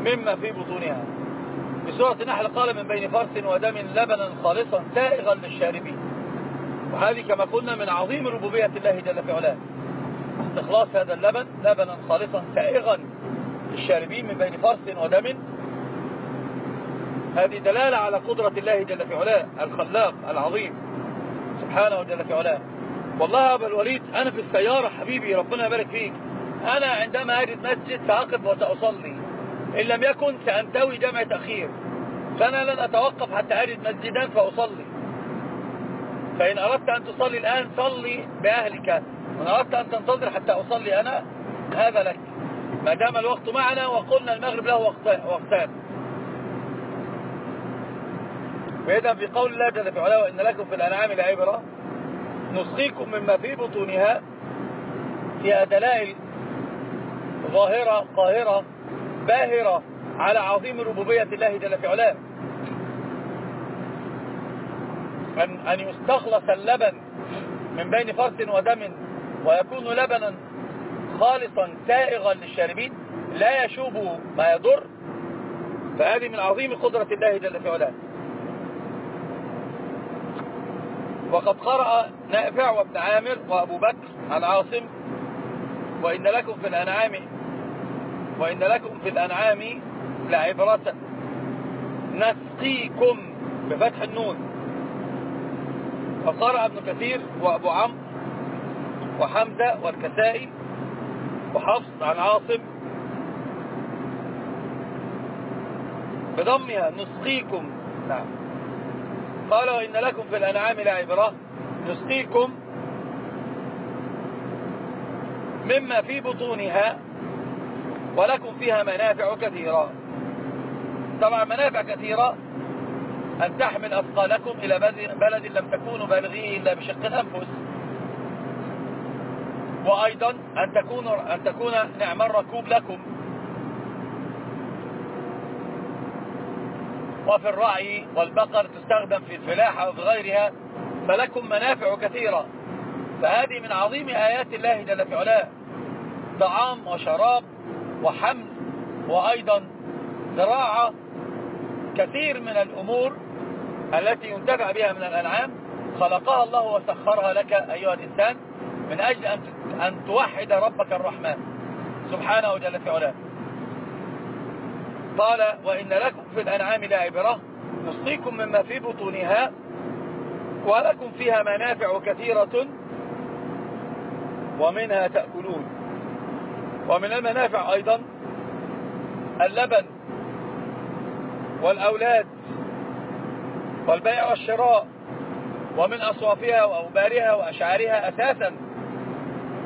مما في بطونها. في سورة النحل قال من بين فرس ودم لبنا خالصا سائغا للشاربين. وهذه كما قلنا من عظيم ربوبية الله جل في علاه. استخلاص هذا اللبن لبنا خالصا سائغا للشاربين من بين فرس ودم. هذه دلالة على قدرة الله جل في علاه الخلاق العظيم. سبحانه جل في علاه. والله يا أبا الوليد أنا في السيارة حبيبي ربنا يبارك فيك. أنا عندما أجد مسجد سأقف وسأصلي. إن لم يكن سأنتوي جمع تأخير فأنا لن أتوقف حتى أجد مسجدا فأصلي. فإن أردت أن تصلي الآن صلي بأهلك. وإن أردت أن تنتظر حتى أصلي أنا هذا لك. ما دام الوقت معنا وقلنا المغرب له وقتان. فإذا في قول الله جل في علاه وإن لكم في الأنعام لعبرة نسقيكم مما في بطونها فيها دلائل ظاهرة قاهرة. باهرة على عظيم ربوبية الله جل في علاه. أن, أن يستخلص اللبن من بين فرس ودم ويكون لبنا خالصا سائغا للشاربين لا يشوب ما يضر. فهذه من عظيم قدرة الله جل في علاه. وقد قرأ نافع وابن عامر وأبو بكر عن عاصم وإن لكم في الأنعام وإن لكم في الأنعام لعبرة. نسقيكم بفتح النون. وقرأ ابن كثير وأبو عمرو وحمزة والكسائي وحفص عن عاصم. بضمها نسقيكم. نعم. قال وإن لكم في الأنعام لعبرة. نسقيكم مما في بطونها. ولكم فيها منافع كثيرة. طبعا منافع كثيرة أن تحمل أثقالكم إلى بلد لم تكونوا بالغيه إلا بشق الأنفس. وأيضا أن تكون, أن تكون نعم الركوب لكم. وفي الرعي والبقر تستخدم في الفلاحة وفي غيرها فلكم منافع كثيرة. فهذه من عظيم آيات الله جل في علاه. طعام وشراب وحمل وأيضا زراعة كثير من الأمور التي ينتفع بها من الأنعام خلقها الله وسخرها لك أيها الإنسان من أجل أن توحد ربك الرحمن سبحانه جل في علاه. قال وإن لكم في الأنعام لعبرة نسقيكم مما في بطونها ولكم فيها منافع كثيرة ومنها تأكلون. ومن المنافع أيضا اللبن والأولاد والبيع والشراء ومن أصوافها وأوبارها وأشعارها أساسا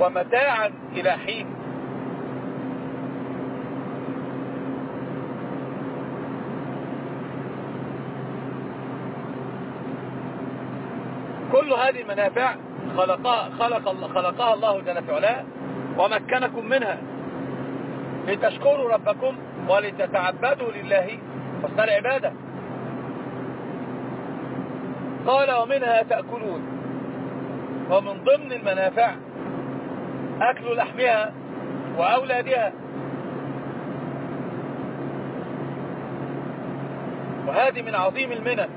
ومتاعا إلى حين. كل هذه المنافع خلقها, خلق خلقها الله جل في ومكنكم منها. لتشكروا ربكم ولتتعبدوا لله. حسن العبادة قال ومنها تأكلون. ومن ضمن المنافع أكل لحمها وأولادها. وهذه من عظيم المنن.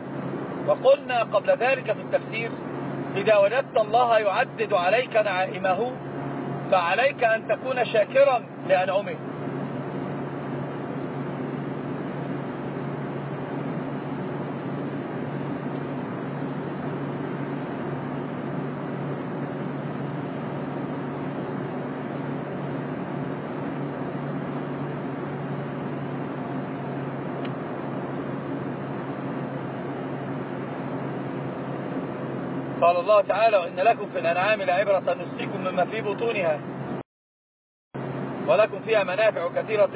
وقلنا قبل ذلك في التفسير إذا وجدت الله يعدد عليك نعائمه فعليك أن تكون شاكرا لأنعمه. قال الله تعالى وإن لكم في الأنعام لعبرة نسقيكم مما في بطونها ولكم فيها منافع كثيرة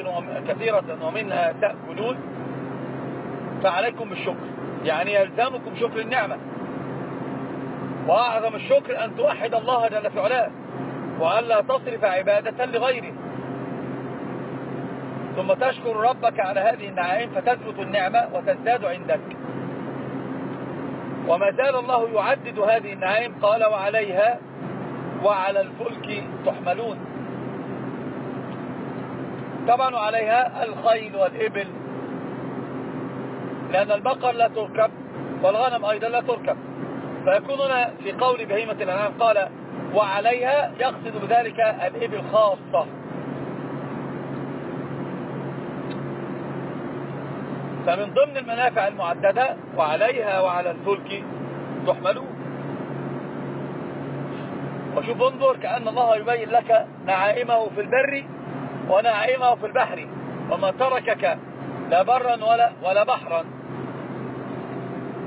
كثيرة ومنها تأكلون فعليكم بالشكر. يعني يلزمكم شكر النعمة. وأعظم الشكر أن توحد الله جل في علاه وألا تصرف عبادة لغيره. ثم تشكر ربك على هذه النعائم فتثبت النعمة وتزداد عندك. وما زال الله يعدد هذه النعائم قال وعليها وعلى الفلك تحملون. طبعا وعليها الخيل والإبل لأن البقر لا تركب والغنم أيضا لا تركب. فيكون هنا في قول بهيمة الأنعام قال وعليها يقصد بذلك الإبل خاصة. فمن ضمن المنافع المعددة وعليها وعلى الفلك تحملون. وشوف انظر كأن الله يبين لك نعائمه في البر ونعائمه في البحر وما تركك لا برا ولا, ولا بحرا.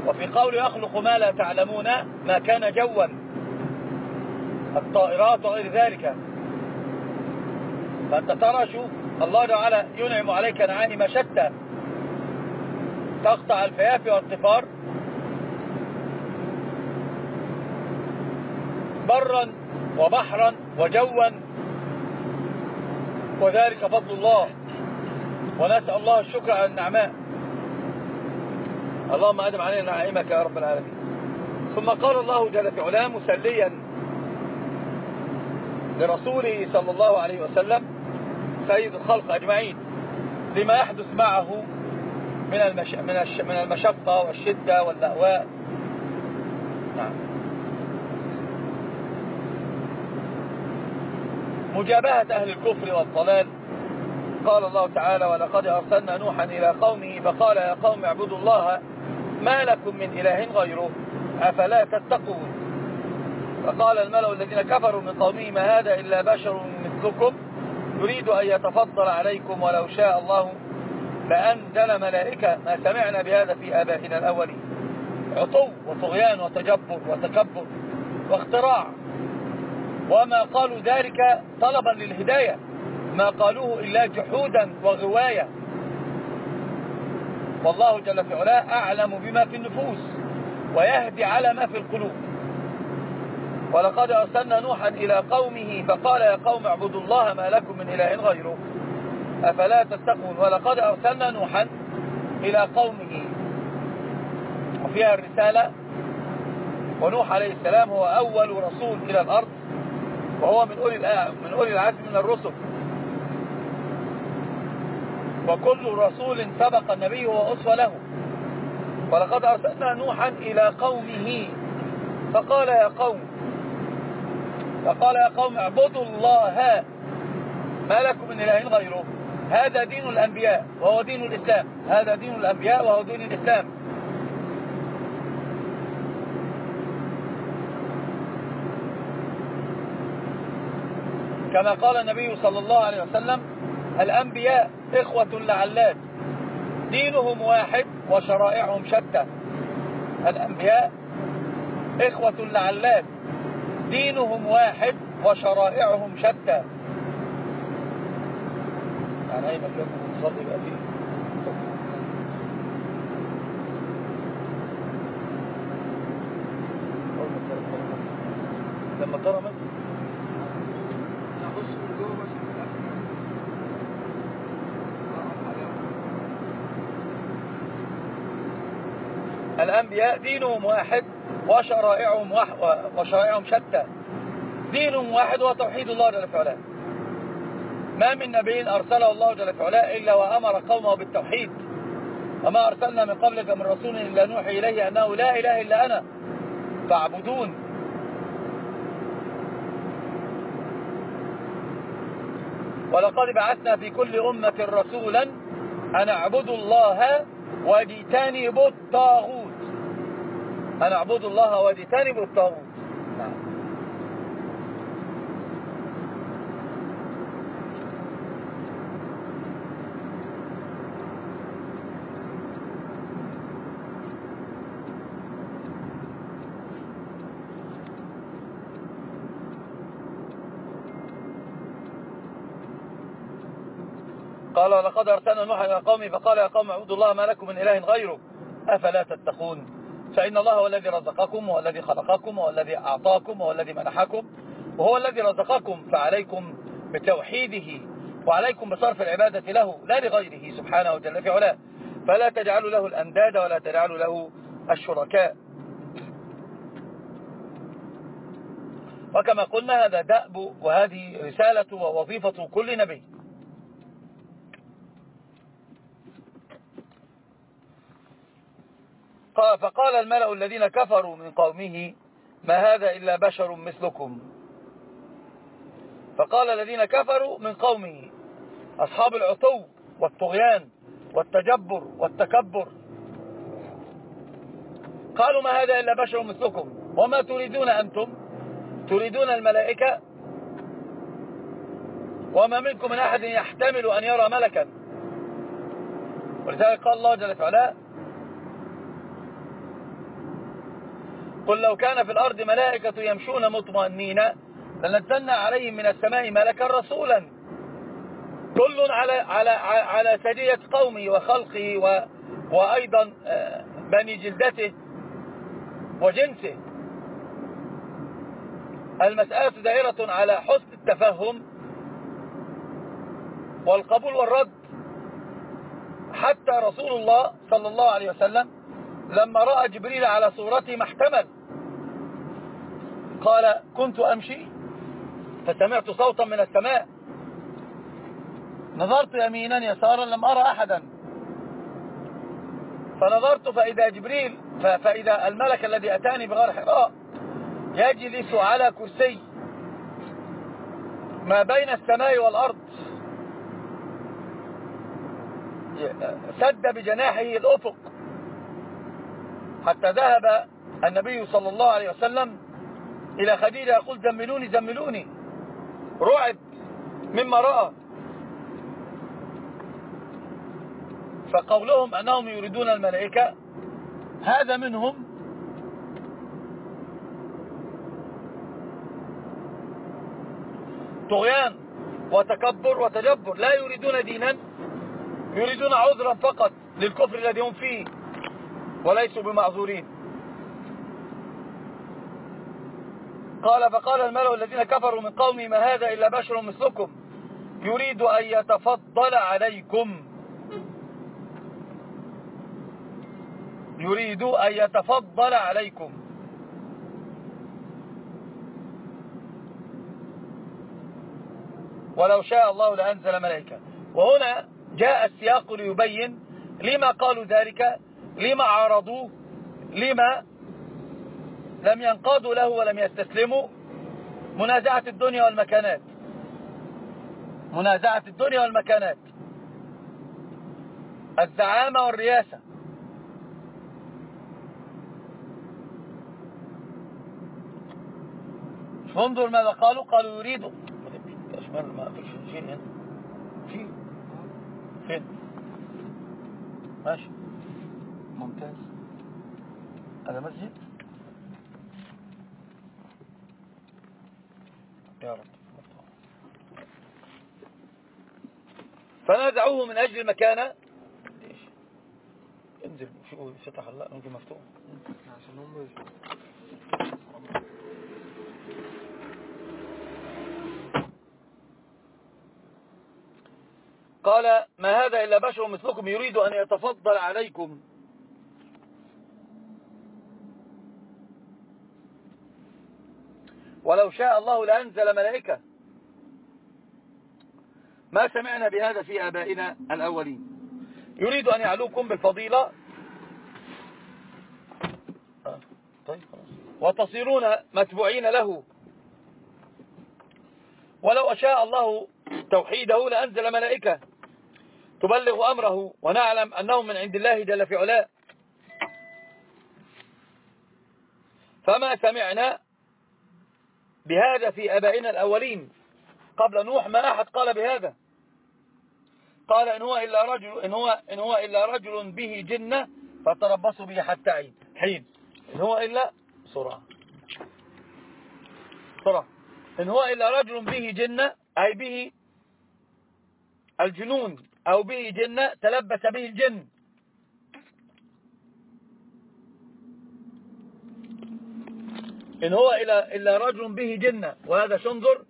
وفي قول يخلق ما لا تعلمون ما كان جوا الطائرات وغير ذلك. فأنت ترى شوف الله تعالى ينعم عليك نعائم شتى. تقطع الفيافي والطفار برا وبحرا وجوا. وذلك فضل الله. ونسأل الله الشكر على النعماء. اللهم أدم علينا نعيمك يا رب العالمين. ثم قال الله جل في علاه مسليا لرسوله صلى الله عليه وسلم سيد الخلق أجمعين لما يحدث معه من المش... من, الش... من المشقة والشدة واللأواء نعم. مجابهة أهل الكفر والضلال. قال الله تعالى ولقد أرسلنا نوحا إلى قومه فقال يا قوم اعبدوا الله ما لكم من إله غيره أفلا تتقون؟ فقال الملأ الذين كفروا من قومه ما هذا إلا بشر مثلكم يريد أن يتفضل عليكم ولو شاء الله فأنزل ملائكة ما سمعنا بهذا في آبائنا الأولين. عطو وطغيان وتجبر وتكبر واختراع. وما قالوا ذلك طلبا للهداية. ما قالوه إلا جحودا وغواية. والله جل في علاه أعلم بما في النفوس ويهدي على ما في القلوب. ولقد أرسلنا نوحا إلى قومه فقال يا قوم اعبدوا الله ما لكم من إله غيره. أفلا تتقون؟ ولقد أرسلنا نوحا إلى قومه. وفيها الرسالة ونوح عليه السلام هو أول رسول إلى الأرض وهو من أولي, من أولي العزم من الرسل. وكل رسول سبق النبي هو أسوة له. ولقد أرسلنا نوحا إلى قومه. فقال يا قوم فقال يا قوم اعبدوا الله ما لكم من إله غيره؟ هذا دين الأنبياء وهو دين الإسلام. هذا دين الأنبياء وهو دين الإسلام. كما قال النبي صلى الله عليه وسلم الأنبياء إخوة لعلات دينهم واحد وشرائعهم شتى. الأنبياء إخوة لعلات دينهم واحد وشرائعهم شتى. يعني أي مكان نصلي بقى فيه لما ترى مسجد الأنبياء دينهم واحد وشرائعهم, وشرائعهم شتى. دينهم واحد هو توحيد الله جل في علاه ما من نبي أرسله الله جل في علاه إلا وأمر قومه بالتوحيد. وما أرسلنا من قبلك من رسول إلا نوحي إليه أنه لا إله إلا أنا. فاعبدون. ولقد بعثنا في كل أمة رسولا أن اعبدوا الله واجتنبوا الطاغوت. أن اعبدوا الله واجتنبوا الطاغوت نعم قال ولقد أرسلنا نوحا إلى قومه فقال يا قوم اعبدوا الله ما لكم من إله غيره أفلا تتقون فإن الله هو الذي رزقكم وهو الذي خلقكم وهو الذي أعطاكم وهو الذي منحكم وهو الذي رزقكم فعليكم بتوحيده وعليكم بصرف العبادة له لا لغيره سبحانه وجل في علاه فلا تجعلوا له الأنداد ولا تجعلوا له الشركاء وكما قلنا هذا دأب وهذه رسالة ووظيفة كل نبي فقال الملأ الذين كفروا من قومه ما هذا إلا بشر مثلكم؟ فقال الذين كفروا من قومه أصحاب العتو والطغيان والتجبر والتكبر. قالوا ما هذا إلا بشر مثلكم؟ وما تريدون أنتم؟ تريدون الملائكة؟ وما منكم من أحد يحتمل أن يرى ملكا. ولذلك قال الله جل وعلا قل لو كان في الأرض ملائكة يمشون مطمئنين لنزلنا عليهم من السماء ملكا رسولا. كل على على على سجية قومه وخلقه و وأيضا آه، بني جلدته وجنسه. المسألة دائرة على حسن التفهم والقبول والرد. حتى رسول الله صلى الله عليه وسلم لما رأى جبريل على صورته ما احتمل قال كنت أمشي؟ فسمعت صوتا من السماء. نظرت يمينا يسارا لم أرى أحدا. فنظرت فإذا جبريل فإذا الملك الذي أتاني بغار حراء يجلس على كرسي. ما بين السماء والأرض. سد بجناحه الأفق. حتى ذهب النبي صلى الله عليه وسلم إلى خديجة يقول زملوني زملوني رعب مما رأى. فقولهم أنهم يريدون الملائكة. هذا منهم طغيان وتكبر وتجبر. لا يريدون دينا يريدون عذرا فقط للكفر الذي هم فيه. وليسوا بمعذورين. قال فقال الملأ الذين كفروا من قومي ما هذا إلا بشر مثلكم؟ يريد أن يتفضل عليكم. يريد أن يتفضل عليكم. ولو شاء الله لأنزل ملائكة. وهنا جاء السياق ليبين لما قالوا ذلك. لما عارضوه لما لم ينقادوا له ولم يستسلموا منازعة الدنيا والمكانات. منازعة الدنيا والمكانات. الزعامة والرياسة. انظر ماذا قالوا قالوا يريدوا. ما فيش شيء هنا. في فين؟ ماشي. ممتاز. هذا مسجد؟ يا رب. فنازعوه من أجل المكانة انزل. شو فتح الله ممكن مفتوح. عشان هم قال ما هذا إلا بشر مثلكم يريد أن يتفضل عليكم. ولو شاء الله لأنزل ملائكة. ما سمعنا بهذا في آبائنا الأولين. يريد أن يعلوكم بالفضيلة. طيب وتصيرون متبوعين له. ولو أشاء الله توحيده لأنزل ملائكة. تبلغ أمره ونعلم أنه من عند الله جل في علاه. فما سمعنا بهذا في أبائنا الأولين. قبل نوح ما أحد قال بهذا. قال إن هو إلا رجل إن هو إن هو إلا رجل به جنة فتربصوا به حتى عين حين إن هو إلا بسرعة بسرعة إن هو إلا رجل به جنة أي به الجنون أو به جنة تلبس به الجن. إن هو إلا, إلا رجل به جنة. وهذا شنظر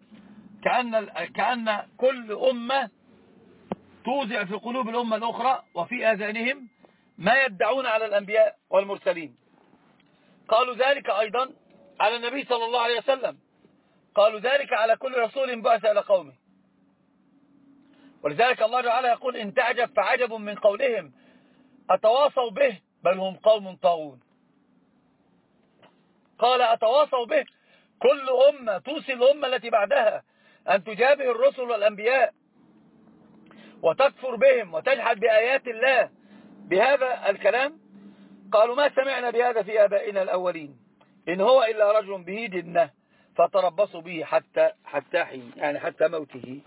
كأن, كأن كل أمة توزع في قلوب الأمة الأخرى وفي آذانهم ما يدعون على الأنبياء والمرسلين. قالوا ذلك أيضا على النبي صلى الله عليه وسلم. قالوا ذلك على كل رسول بعث إلى قومه. ولذلك الله تعالى يقول إن تعجب فعجب من قولهم. أتواصوا به؟ بل هم قوم طاغون. قال أتواصوا به. كل أمة توصي الأمة التي بعدها. أن تجابه الرسل والأنبياء. وتكفر بهم وتجحد بآيات الله. بهذا الكلام قالوا ما سمعنا بهذا في آبائنا الأولين. إن هو إلا رجل به جنة فتربصوا به حتى حتى حين يعني حتى موته.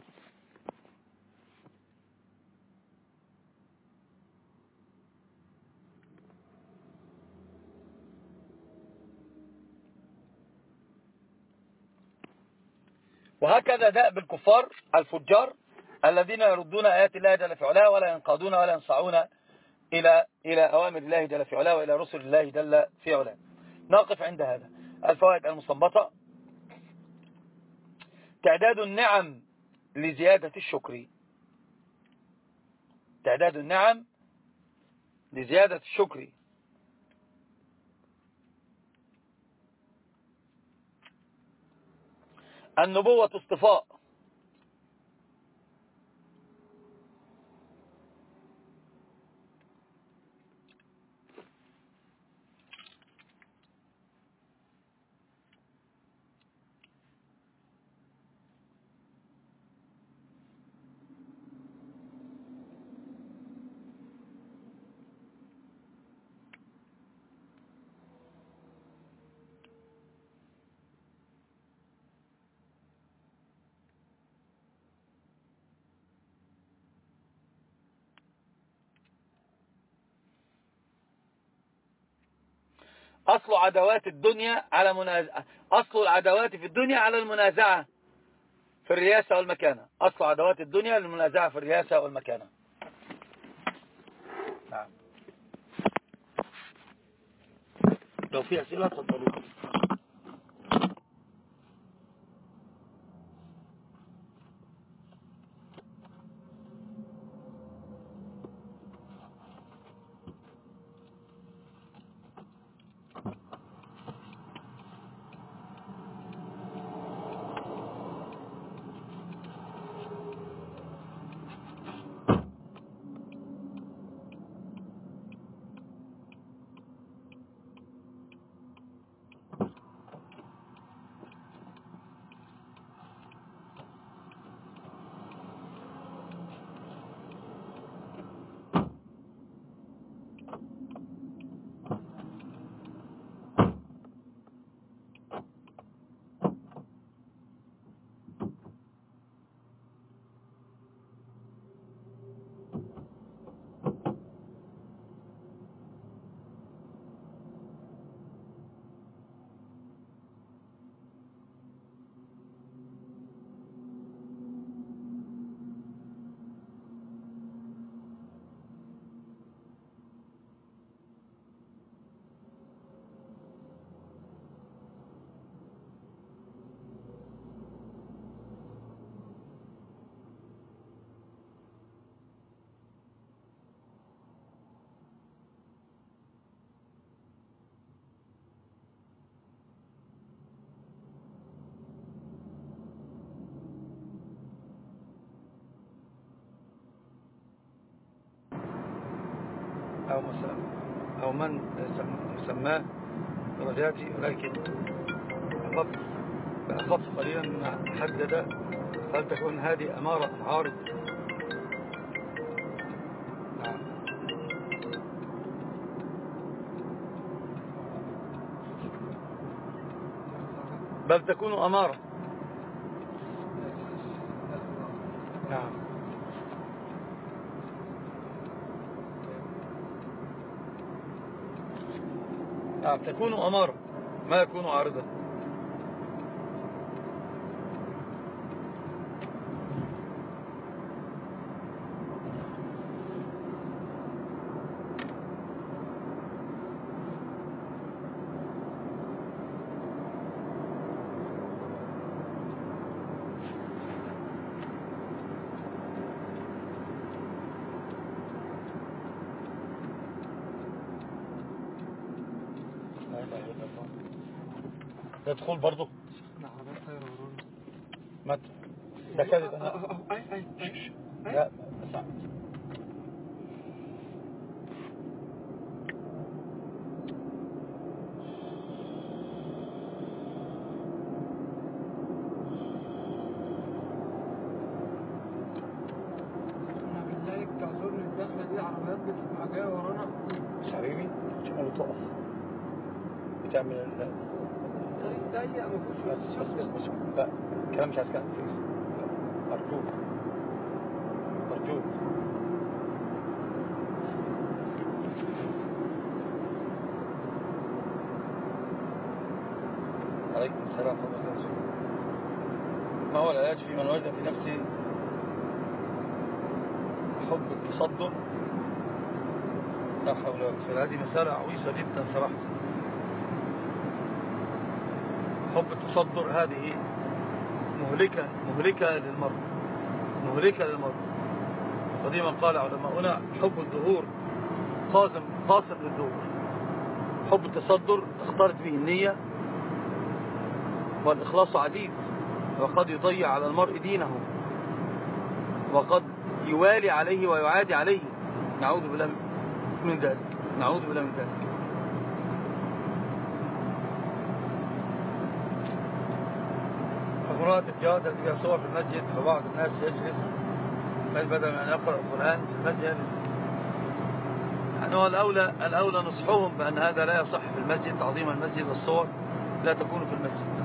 وهكذا داء الكفار الفجار الذين يردون آيات الله جل في علاه ولا ينقادون ولا ينصعون إلى إلى أوامر الله جل في علاه وإلى رسل الله جل في علاه. نقف عند هذا. الفوائد المستنبطة. تعداد النعم لزيادة الشكر. تعداد النعم لزيادة الشكر. النبوة اصطفاء. أصل عدوات الدنيا على منازعة أصل العدوات في الدنيا على المنازعة في الرياسة والمكانة. أصل عدوات الدنيا للمنازعة في الرياسة والمكانة. نعم. لو في أسئلة تفضلوا أو, أو من سماه درجاتي ولكن بأخف قليلا حدد هل تكون هذه أمارة عارض نعم. بل تكون أمارة نعم نعم تكون أمارة ما يكون عارضا. تدخل برضو؟ مت ده كذب. أنا لا بتسمع جاي ورانا مش حبيبي مش عمال تقف بتعمل ال- الطريق ضيق ما بس بس بس لا الكلام مش عايز كلام أرجوك أرجوك عليكم السلام ورحمة الله وبركاته ما هو العلاج في من وجد في نفسه حب التصدر لا حول ولا قوة هذه مسألة عويصة جدا صراحة حب التصدر هذه مهلكة مهلكة للمرء. مهلكة للمرء. قديما قال علماؤنا حب الظهور قاسم قاسم للظهور. حب التصدر اختارت به النية والإخلاص عديد وقد يضيع على المرء دينه وقد يوالي عليه ويعادي عليه. نعوذ بالله من ذلك. نعوذ بالله من ذلك. الجهاد التي فيها صور في المسجد فبعض الناس يجلس. بل بدل من أن يقرأ القرآن في المسجد. هو الأولى, الأولى نصحهم بأن هذا لا يصح في المسجد تعظيم المسجد والصور لا تكون في المسجد.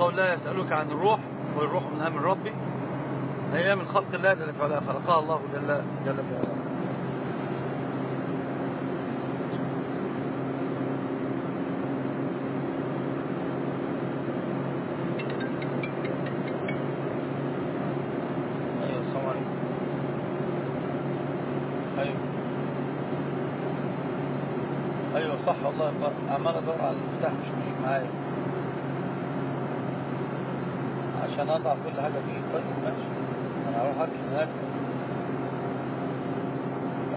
قول لا يسألك عن الروح والروح من أمر ربي. هي من خلق الله جل في علاه خلقها الله جل, جل في علاه أيوة السلام عليكم أيوة أيوة صح والله عمال أدور على المفتاح مش مش معايا. عشان أضع كل حاجة فيه طيب ماشي. أنا هروح أركن هناك.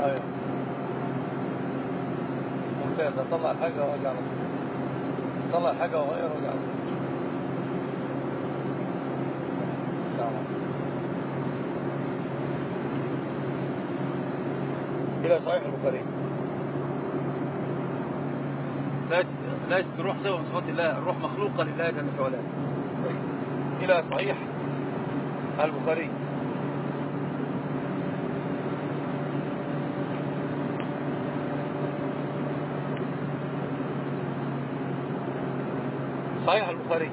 أيوة ممتاز. أطلع الحاجة وأرجع على طول. أطلع الحاجة وأغير وأرجع على طول. إلى صحيح البخاري. ليست الروح سوى من صفات الله. الروح مخلوقة لله جل في علاه إلى صحيح البخاري. صحيح البخاري.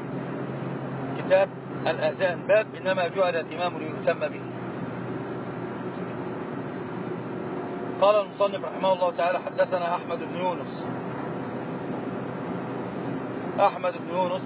كتاب الأذان باب إنما جعل الإمام ليتم به. قال المصنف رحمه الله تعالى حدثنا أحمد بن يونس. أحمد بن يونس